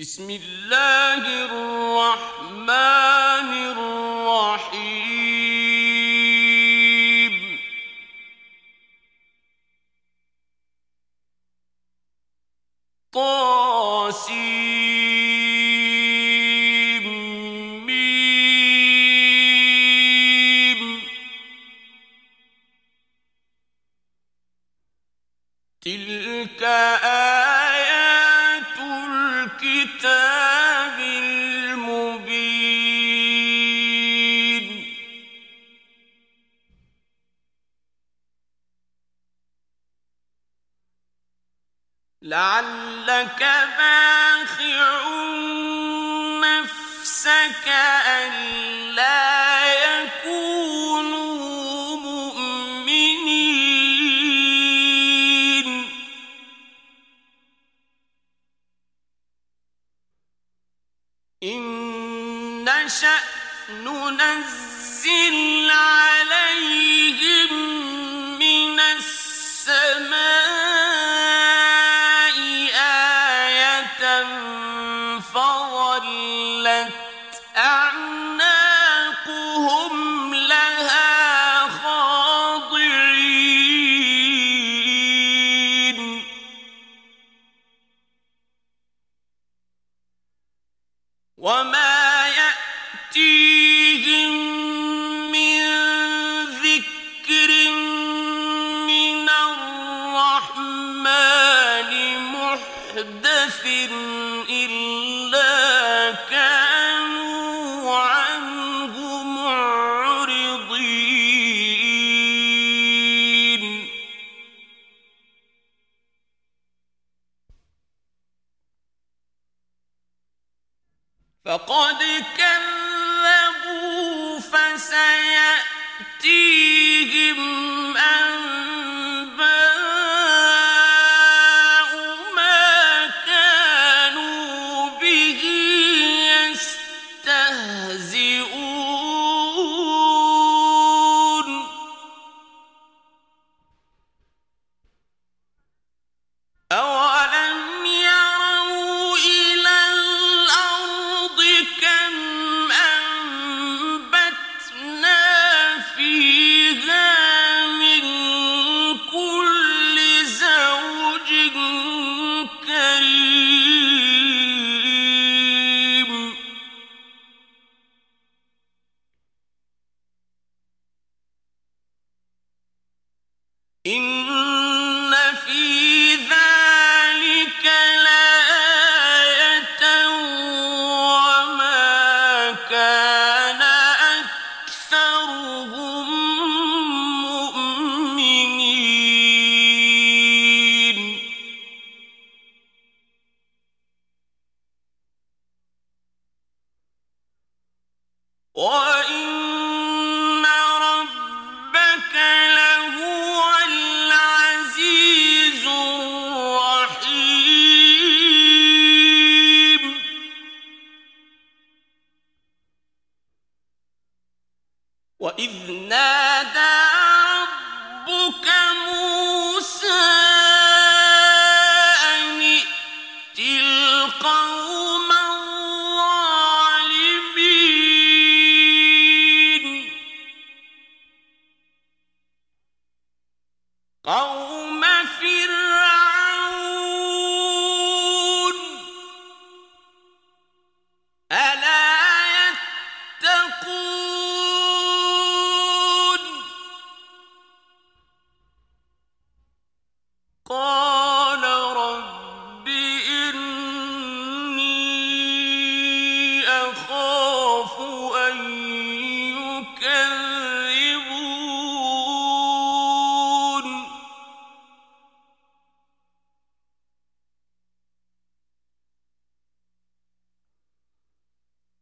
بسم الله الرحمن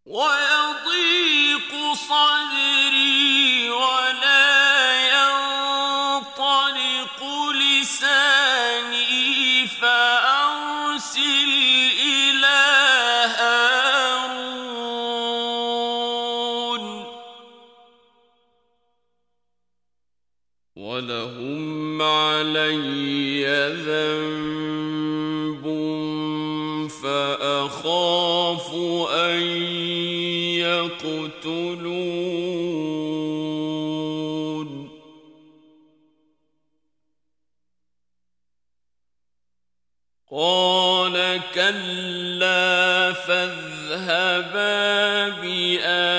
ويضيق صدري ولا ينطلق لساني فأرسل إلى هارون. ولهم علي ذنب يقتلون قال كلا فاذهبا بآياتنا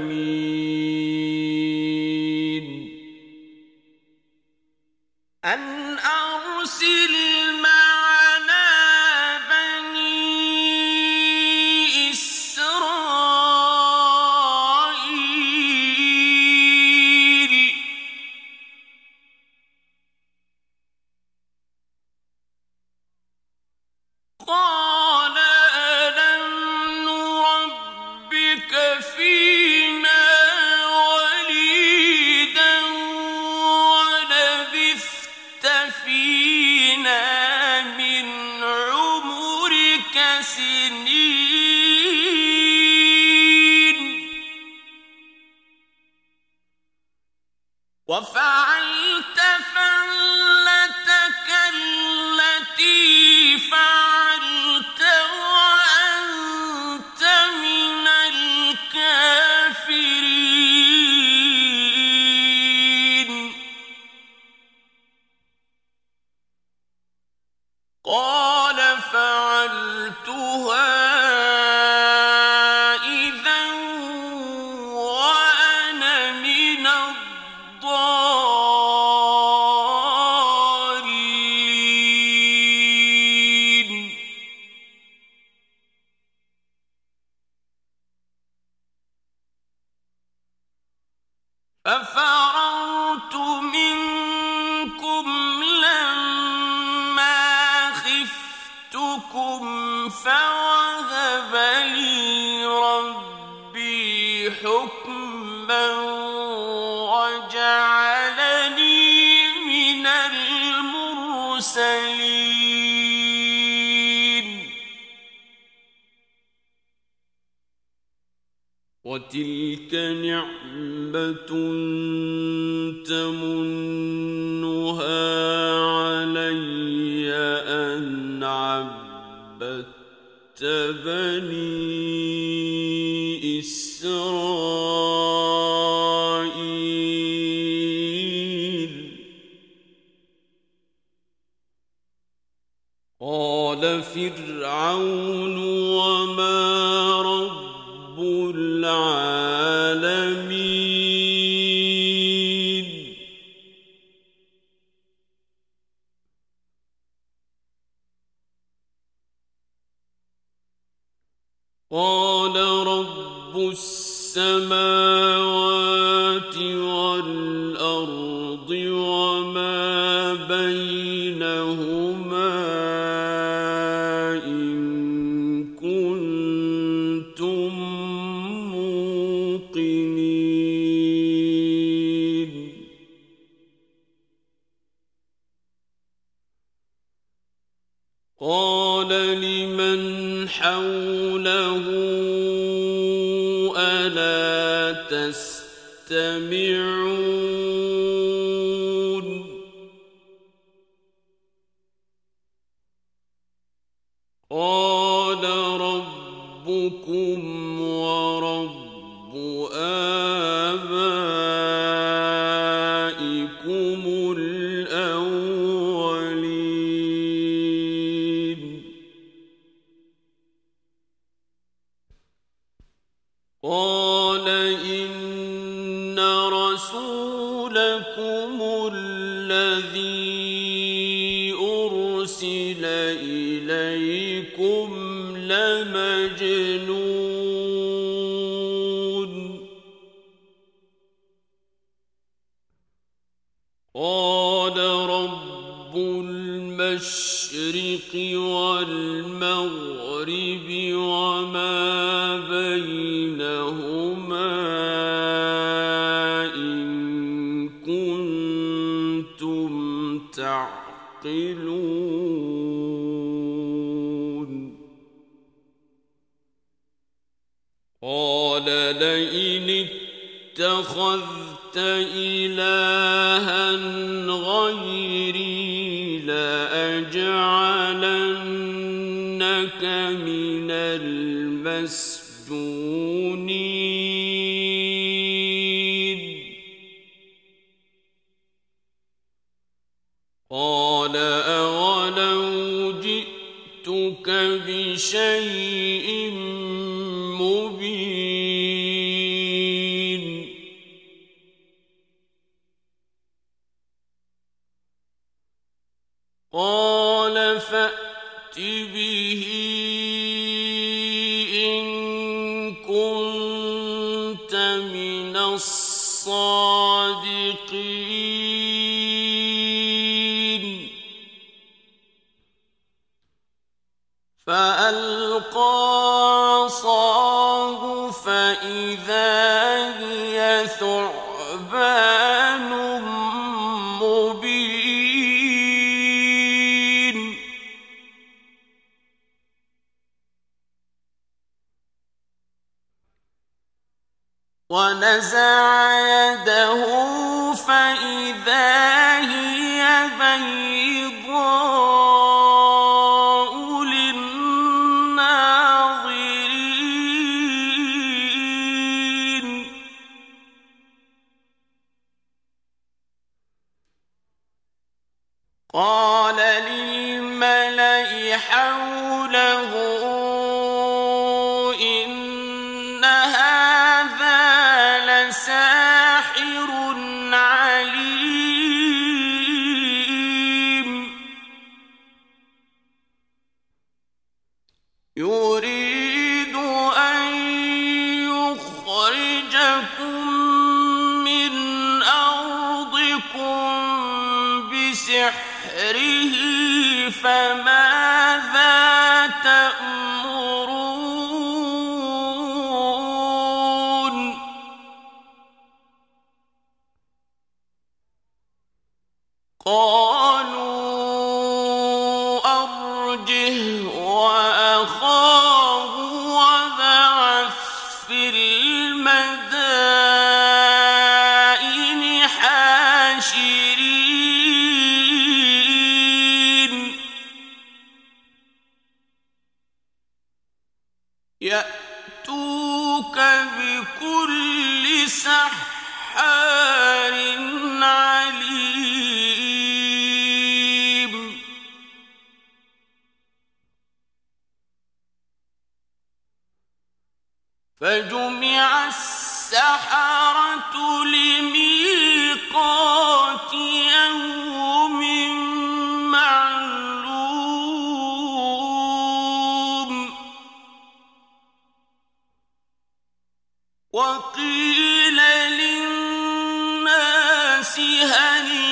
قال لمن حوله ألا تستمعون فألقى عصاه فإذا هي ثعبان مبين. ونزع وقيل للناس هل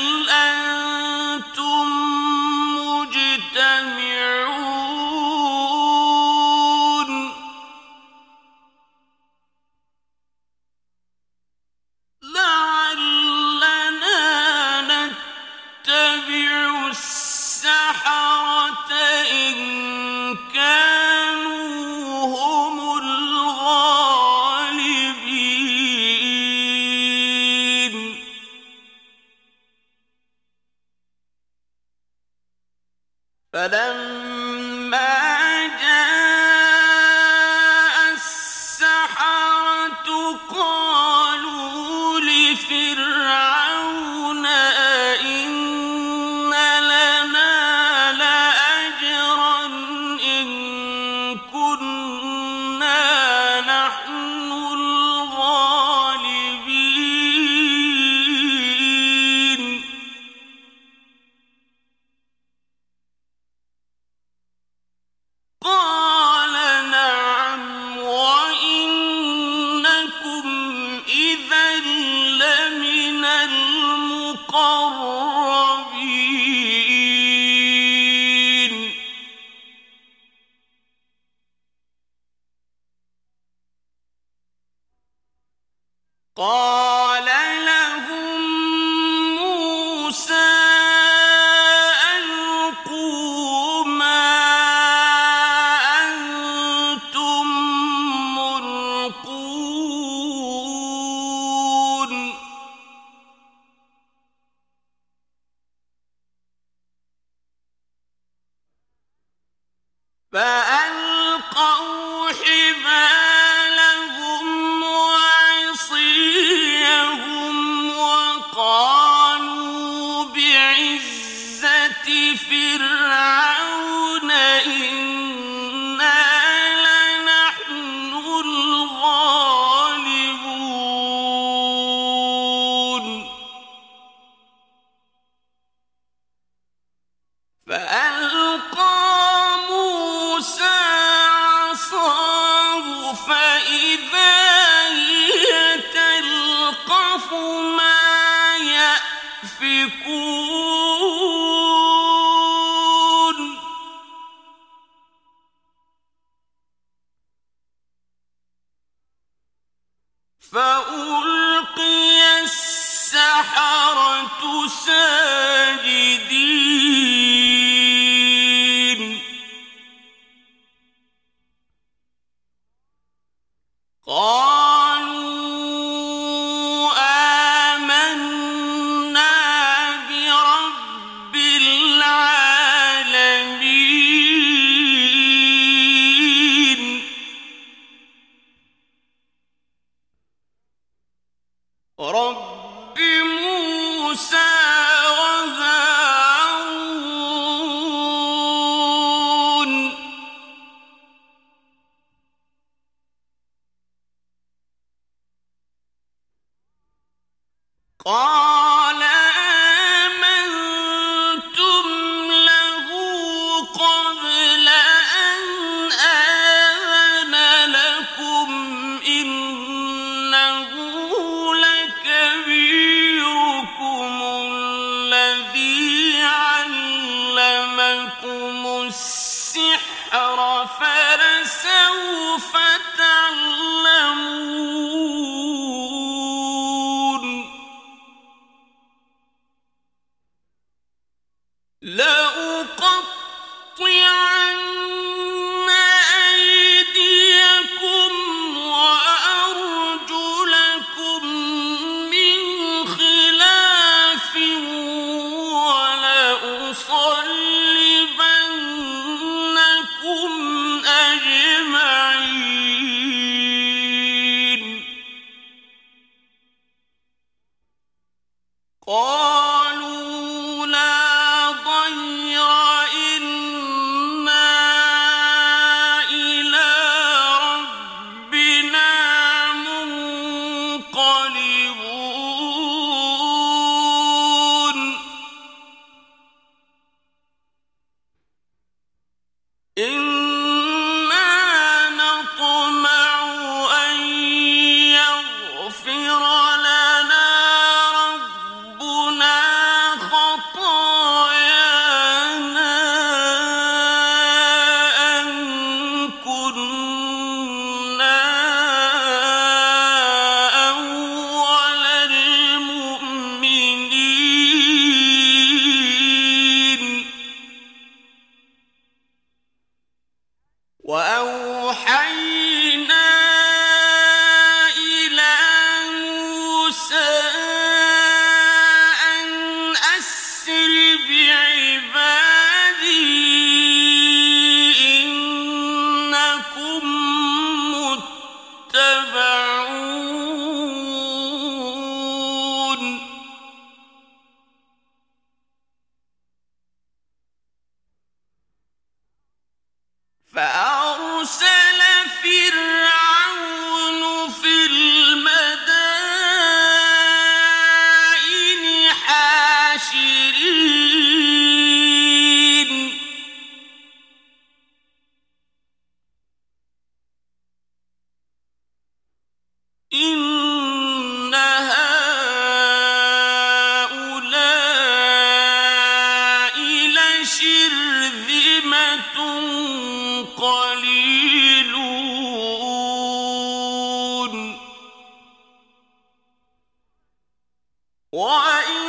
وَإِن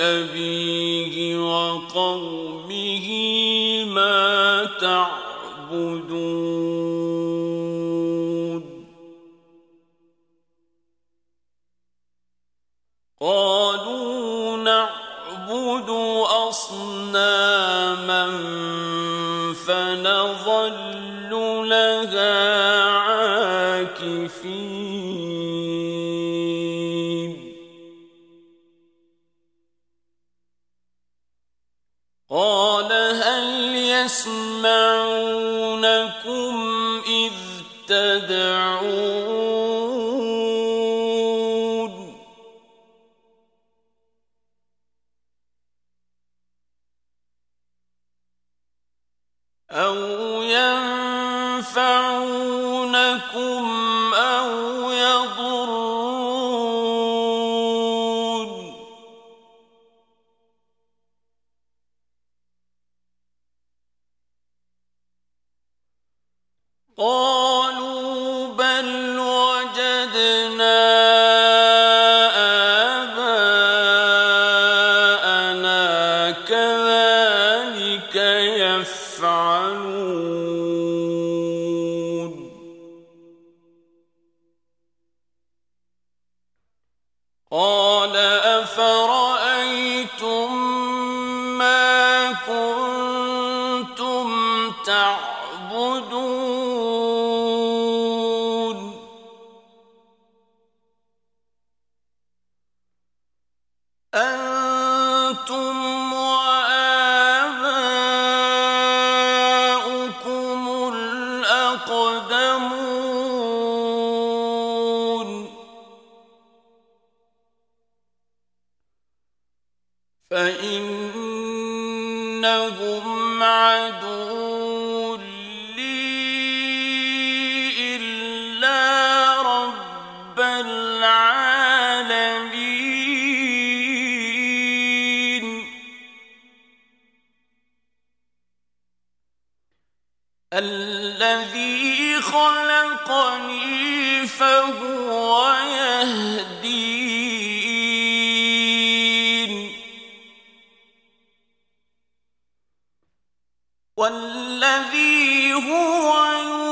لأبيه وقومه ما تعبدون قالوا نعبد أصناما فنظل لها عاكفين يسمعونكم إذ تدعون الذي خلقني فهو هو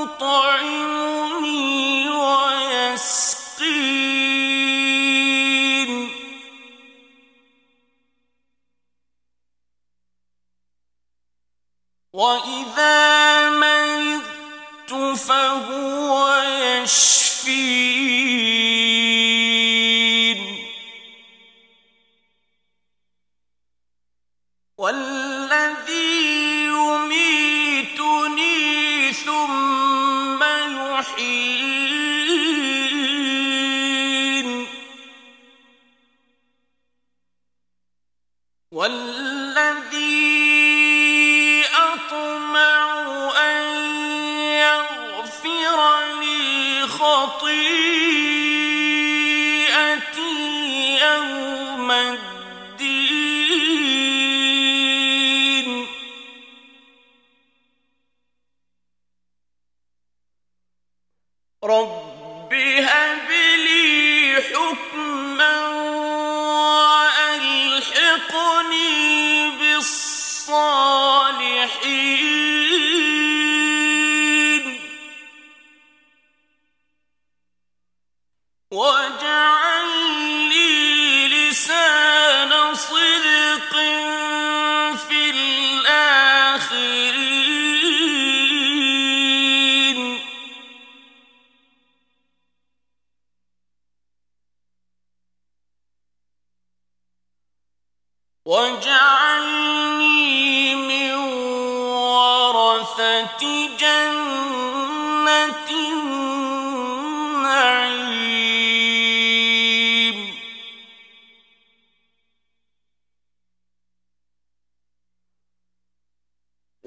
يطعم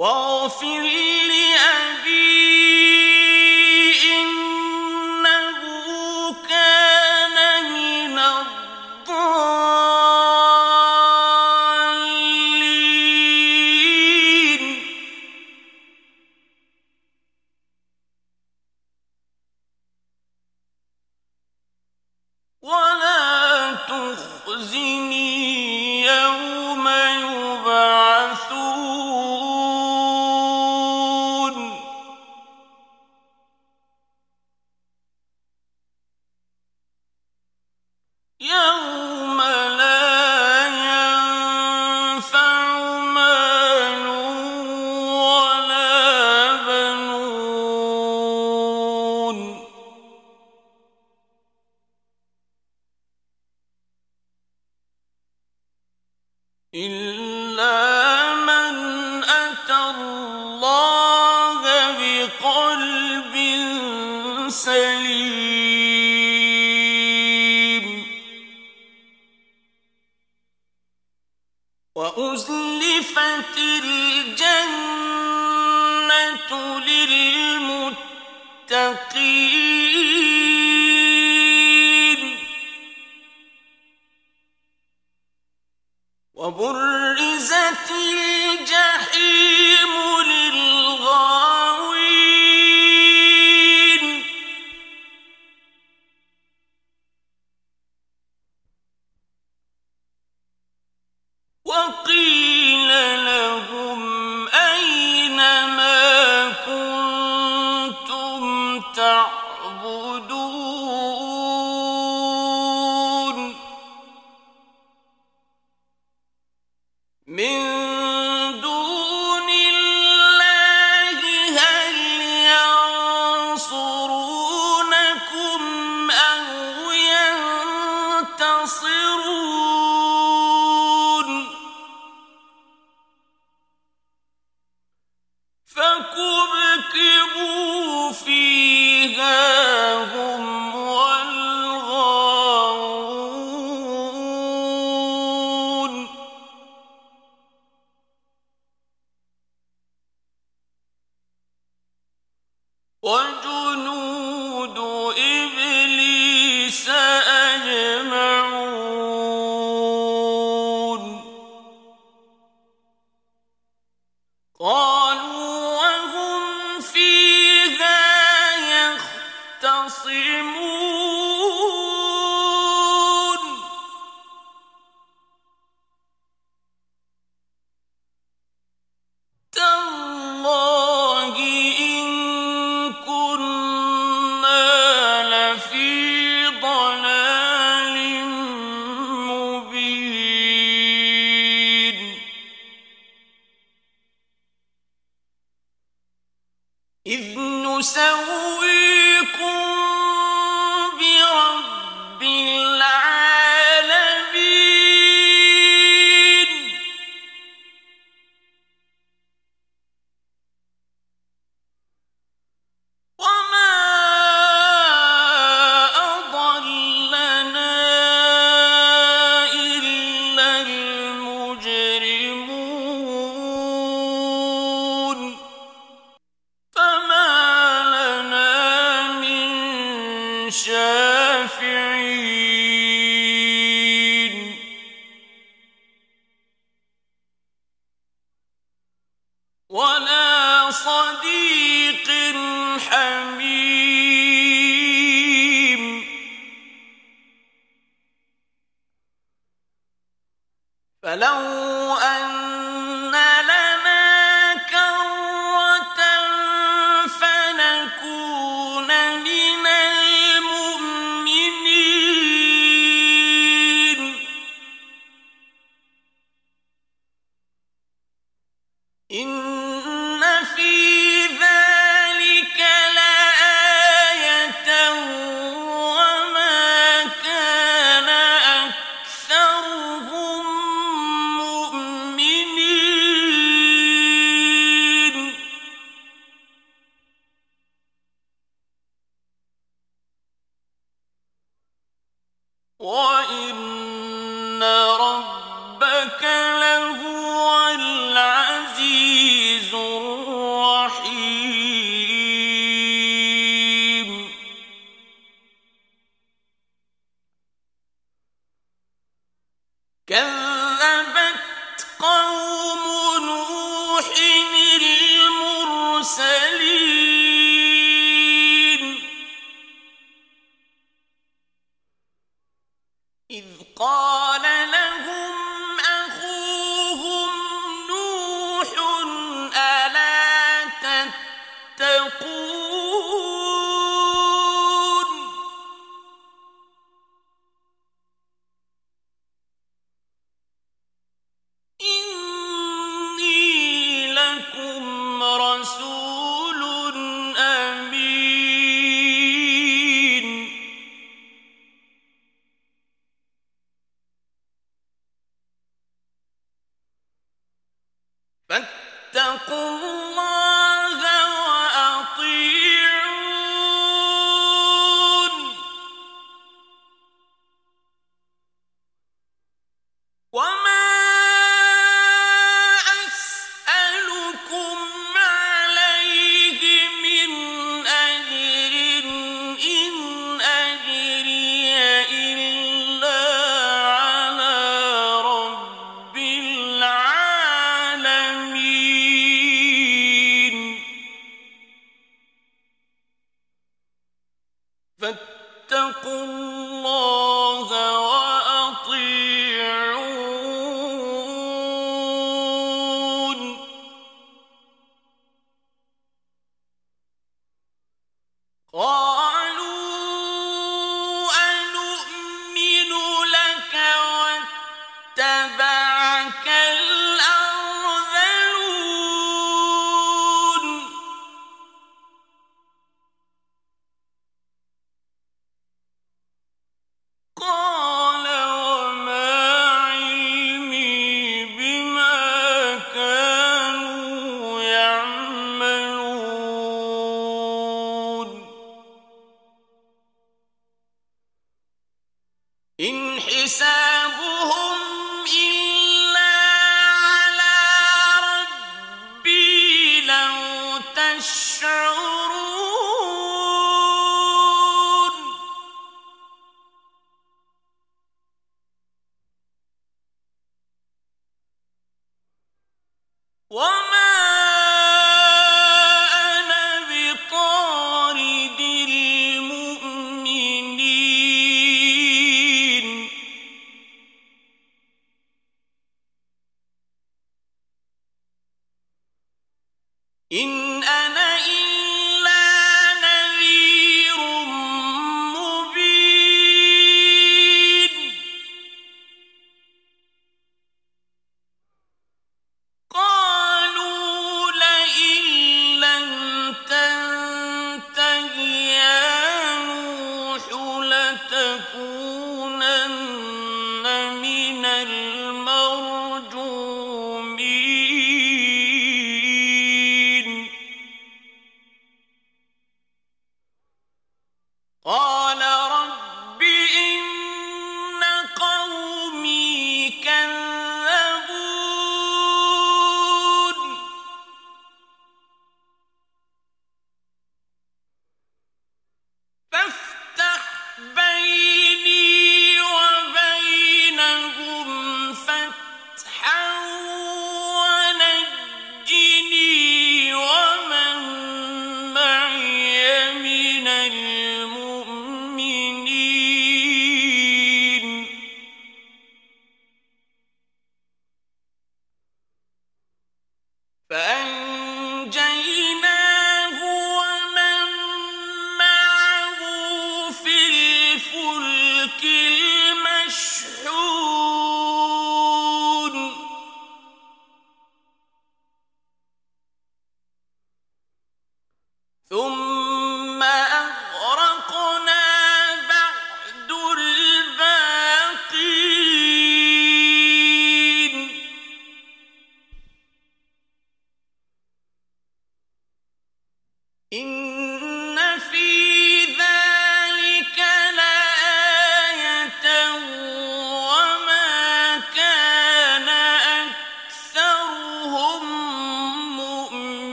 واغفر لي تَشْعُرُونَ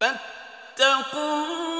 فاتقوا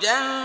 جن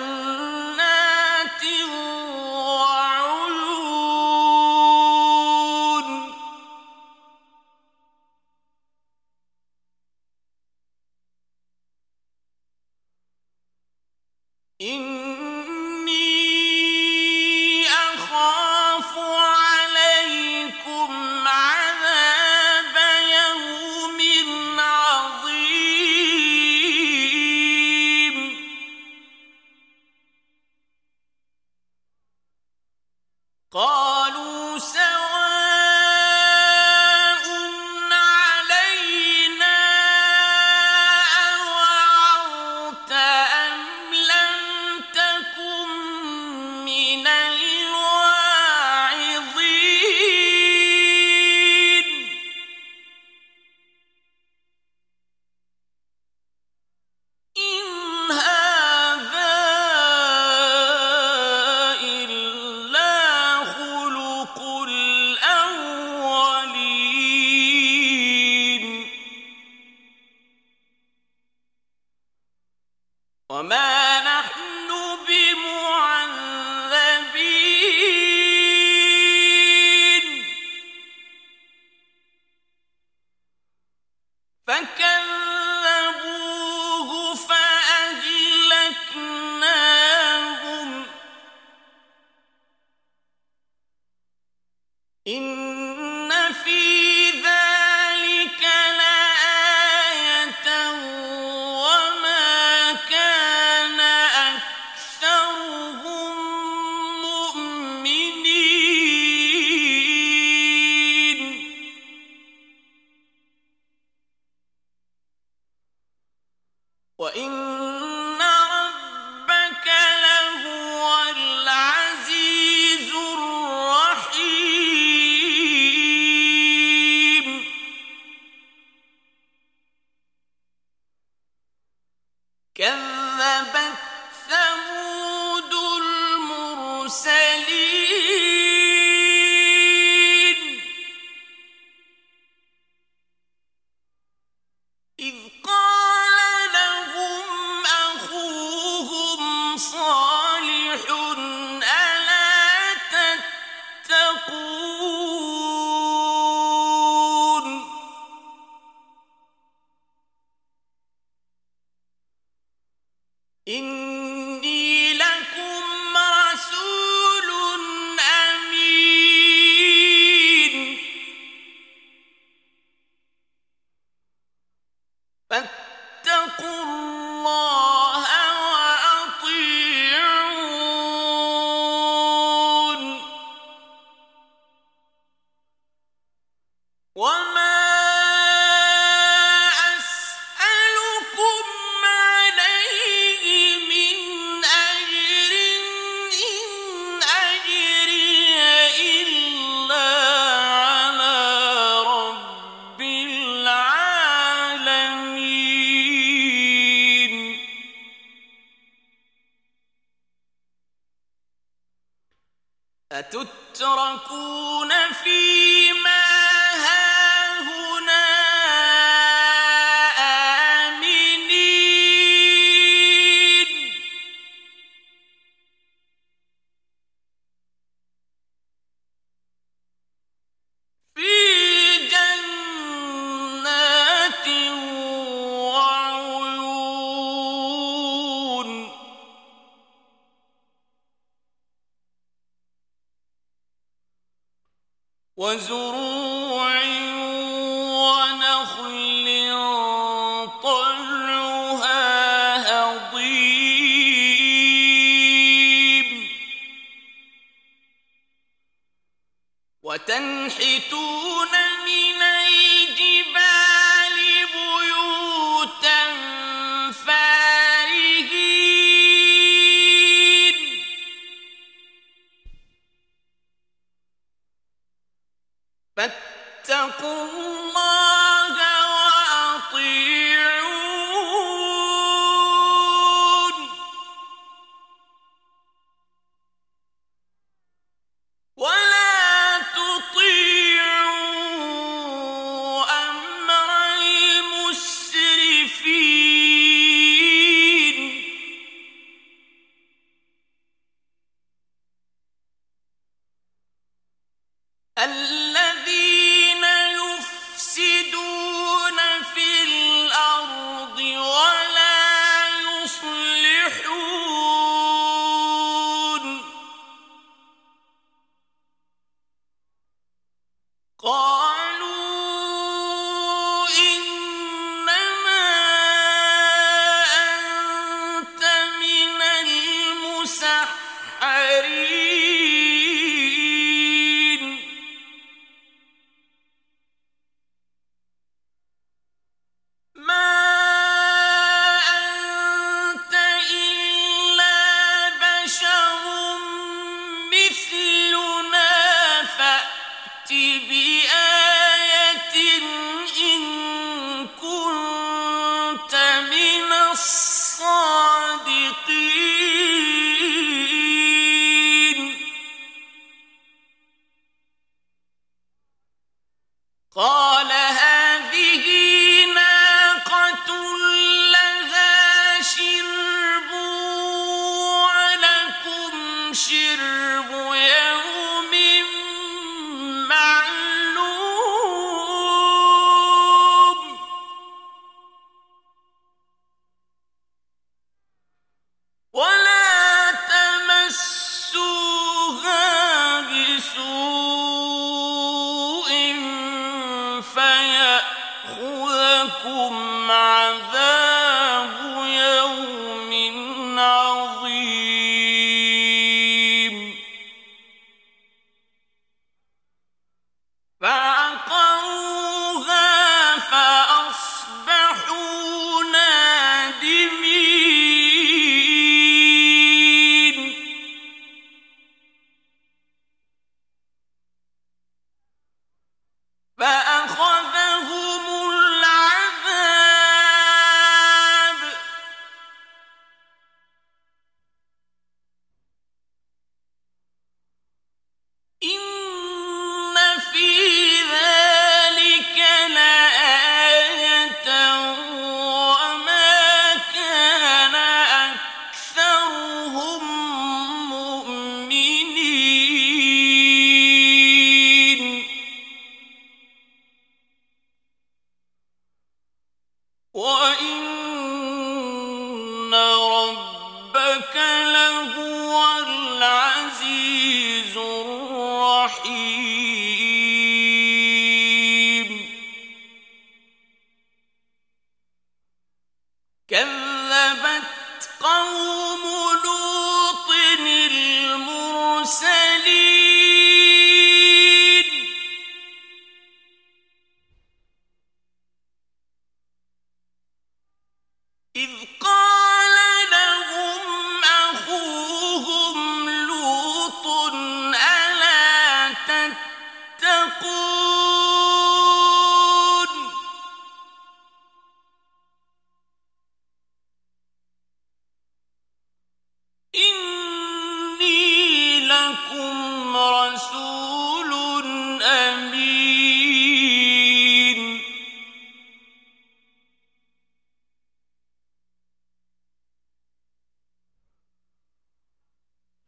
وتنحتون من الجبال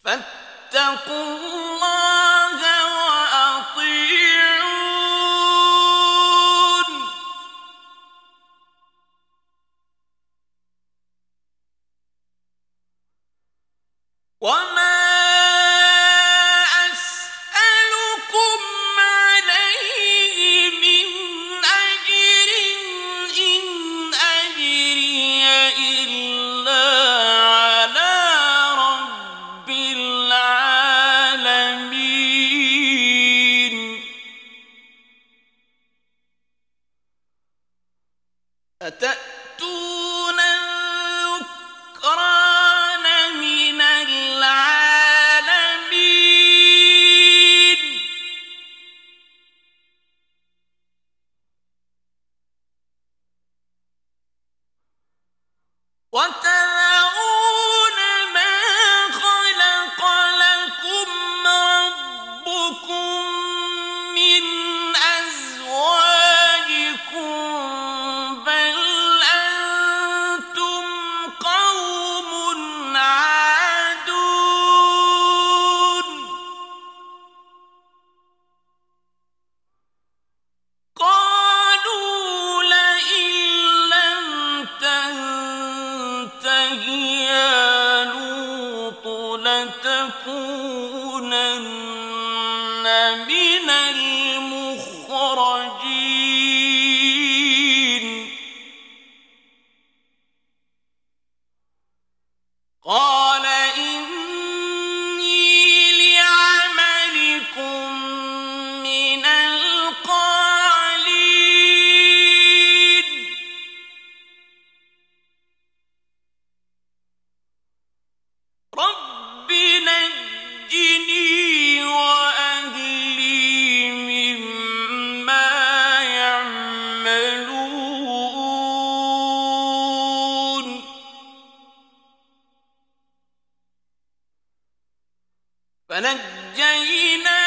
فاتقوا الله فنجيناه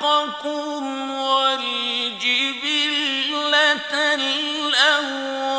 خلقكم والجبلة الأولين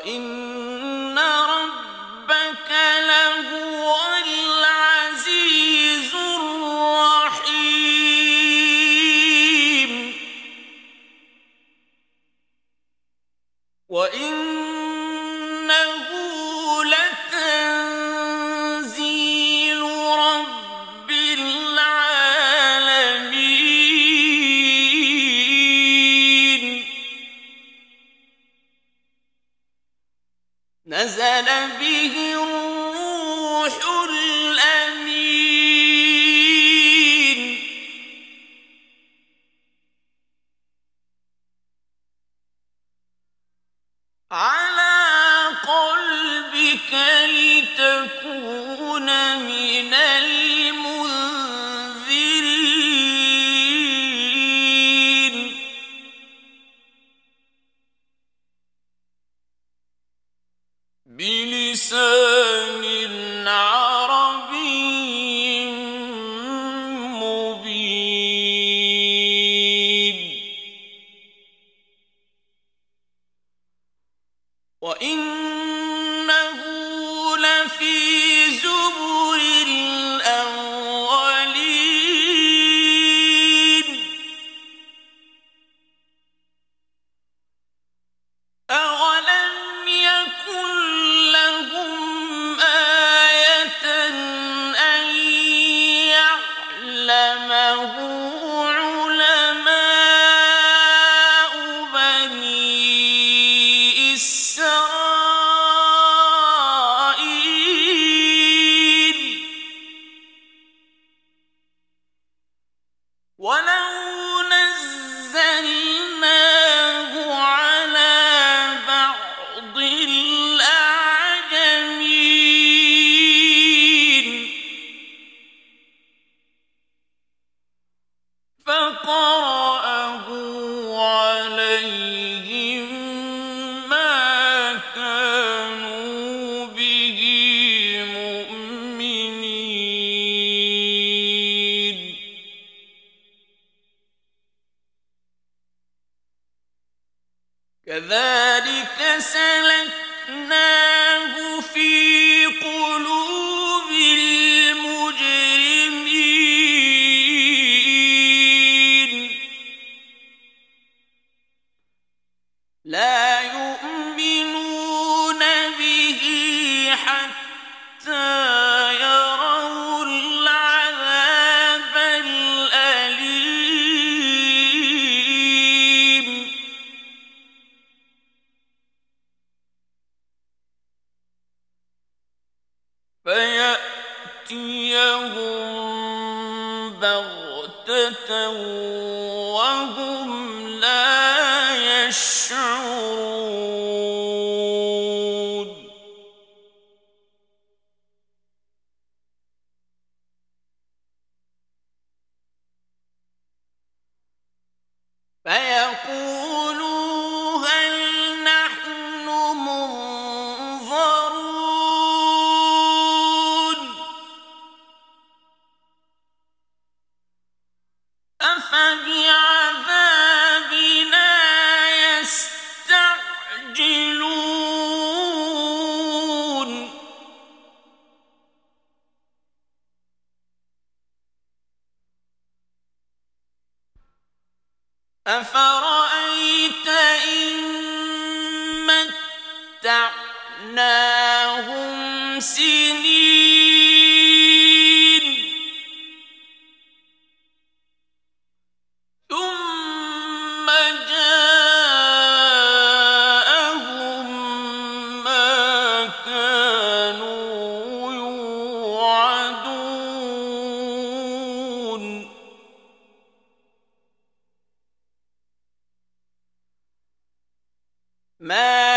وَإِنَّ فقر ما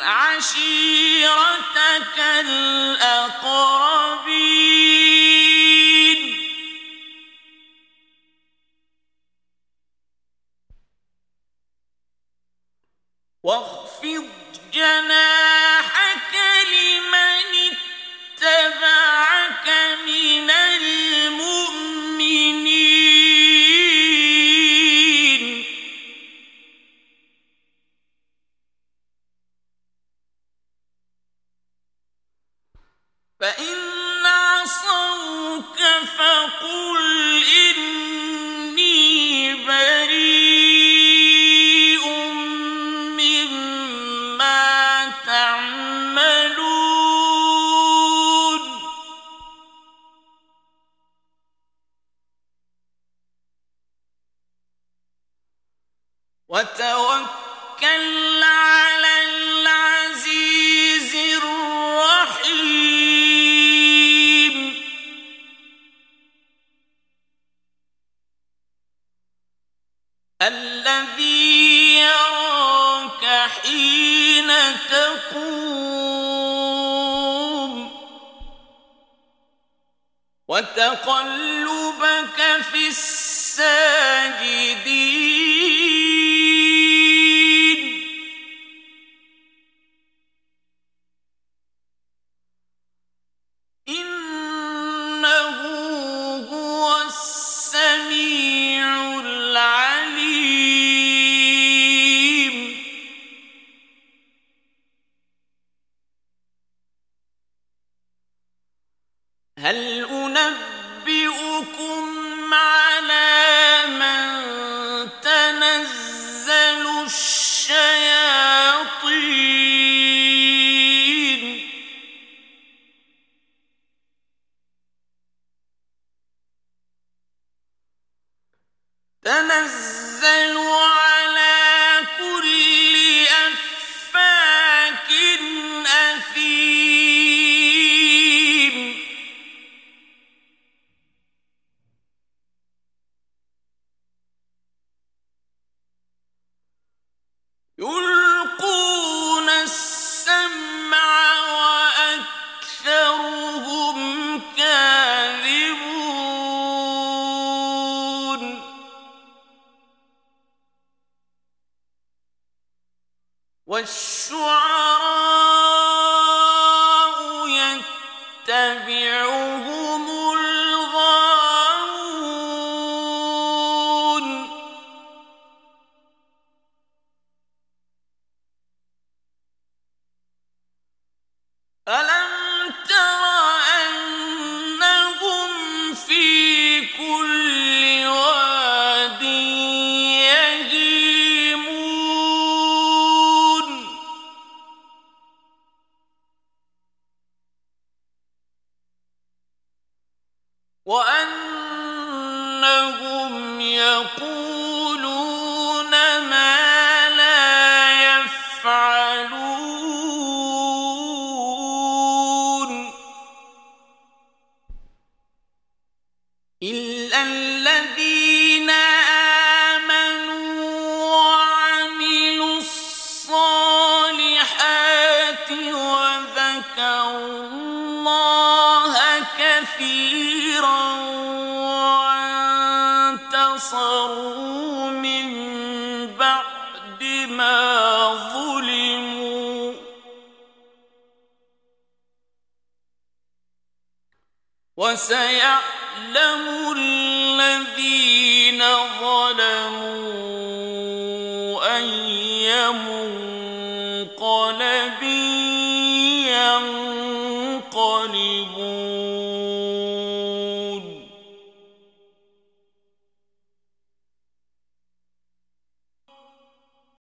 عشيرتك الأقربين.